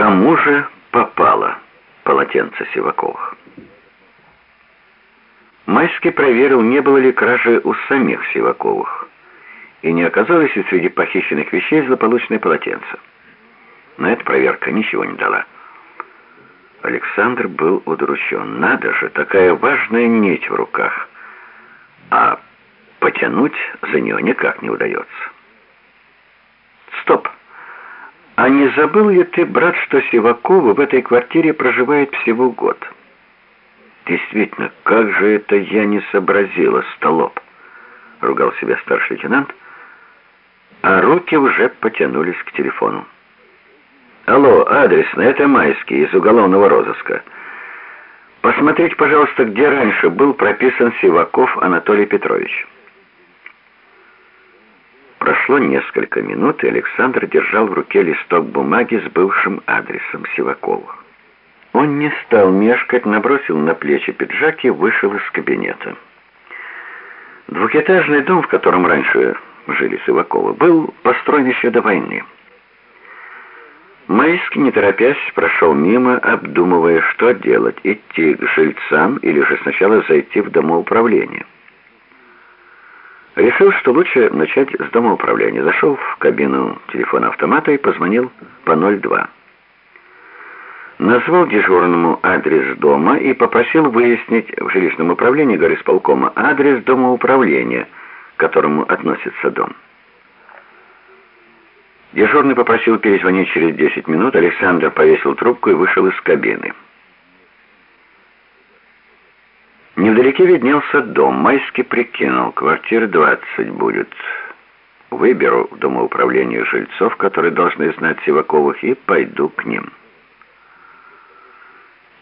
Кому же попало полотенце Сиваковых? Майский проверил, не было ли кражи у самих Сиваковых, и не оказалось ли среди похищенных вещей злополучное полотенце. Но эта проверка ничего не дала. Александр был удручен. Надо же, такая важная нить в руках. А потянуть за нее никак не удается. Стоп! А не забыл ли ты, брат, что Сивакова в этой квартире проживает всего год? Действительно, как же это я не сообразила, столоп? Ругал себя старший лейтенант, а руки уже потянулись к телефону. Алло, адресно, это Майский из уголовного розыска. Посмотрите, пожалуйста, где раньше был прописан Сиваков Анатолий Петрович. Прошло несколько минут, и Александр держал в руке листок бумаги с бывшим адресом Сивакова. Он не стал мешкать, набросил на плечи пиджак и вышел из кабинета. Двухэтажный дом, в котором раньше жили Сиваковы, был построен еще до войны. Майский, не торопясь, прошел мимо, обдумывая, что делать, идти к жильцам или же сначала зайти в домоуправление. Решил, что лучше начать с домоуправления. Зашел в кабину телефона автомата и позвонил по 02. Назвал дежурному адрес дома и попросил выяснить в жилищном управлении горисполкома адрес домоуправления, к которому относится дом. Дежурный попросил перезвонить через 10 минут. Александр повесил трубку и вышел из кабины. Невдалеке виднелся дом. Майский прикинул, квартир 20 будет. Выберу в домоуправление жильцов, которые должны знать Сиваковых, и пойду к ним.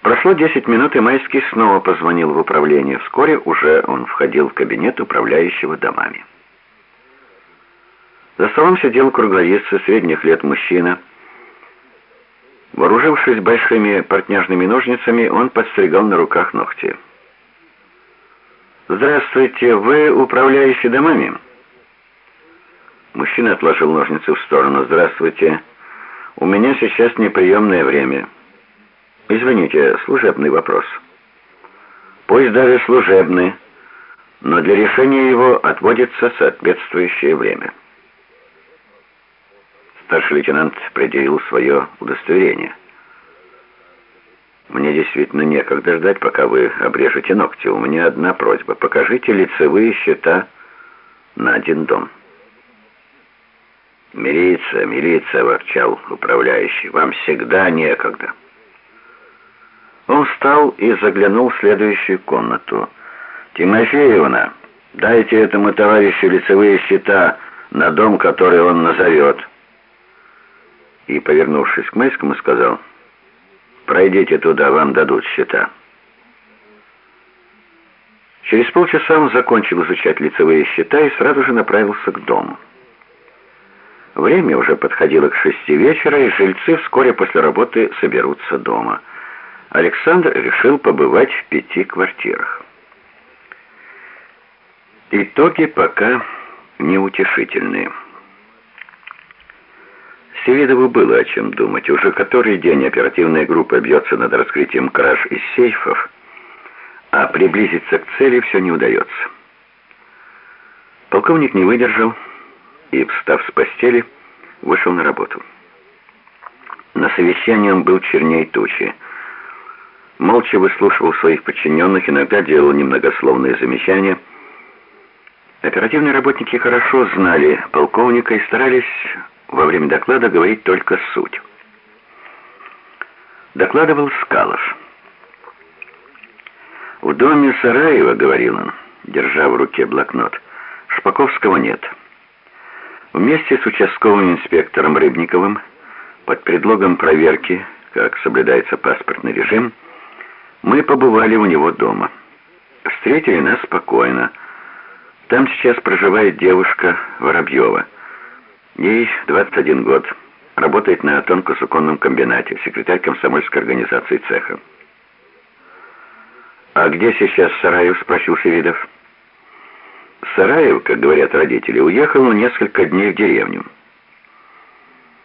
Прошло 10 минут, и Майский снова позвонил в управление. Вскоре уже он входил в кабинет управляющего домами. За столом сидел круглолицый средних лет мужчина. Вооружившись большими портняжными ножницами, он подстригал на руках ногти. «Здравствуйте, вы управляющий домами?» Мужчина отложил ножницы в сторону. «Здравствуйте. У меня сейчас неприемное время. Извините, служебный вопрос. Пусть даже служебный, но для решения его отводится соответствующее время». Старший лейтенант предъявил свое удостоверение. «Мне действительно некогда ждать, пока вы обрежете ногти. У меня одна просьба. Покажите лицевые счета на один дом». «Милиция, милиция!» — ворчал управляющий. «Вам всегда некогда». Он встал и заглянул в следующую комнату. «Тимофеевна, дайте этому товарищу лицевые счета на дом, который он назовет» и, повернувшись к Майскому, сказал, «Пройдите туда, вам дадут счета». Через полчаса он закончил изучать лицевые счета и сразу же направился к дому. Время уже подходило к шести вечера, и жильцы вскоре после работы соберутся дома. Александр решил побывать в пяти квартирах. Итоги пока неутешительные. Селидову было о чем думать. Уже который день оперативная группа бьется над раскрытием краж из сейфов, а приблизиться к цели все не удается. Полковник не выдержал и, встав с постели, вышел на работу. На совещании он был черней тучи. Молча выслушивал своих подчиненных, иногда делал немногословные замечания. Оперативные работники хорошо знали полковника и старались во время доклада говорить только суть. Докладывал Скалов. «В доме Сараева, — говорил он, держа в руке блокнот, — Шпаковского нет. Вместе с участковым инспектором Рыбниковым под предлогом проверки, как соблюдается паспортный режим, мы побывали у него дома. Встретили нас спокойно. Там сейчас проживает девушка Воробьева — Ей 21 год. Работает на тонкосуконном комбинате, секретарь комсомольской организации цеха. «А где сейчас Сараев?» — спросил Севидов. Сараев, как говорят родители, уехал на несколько дней в деревню.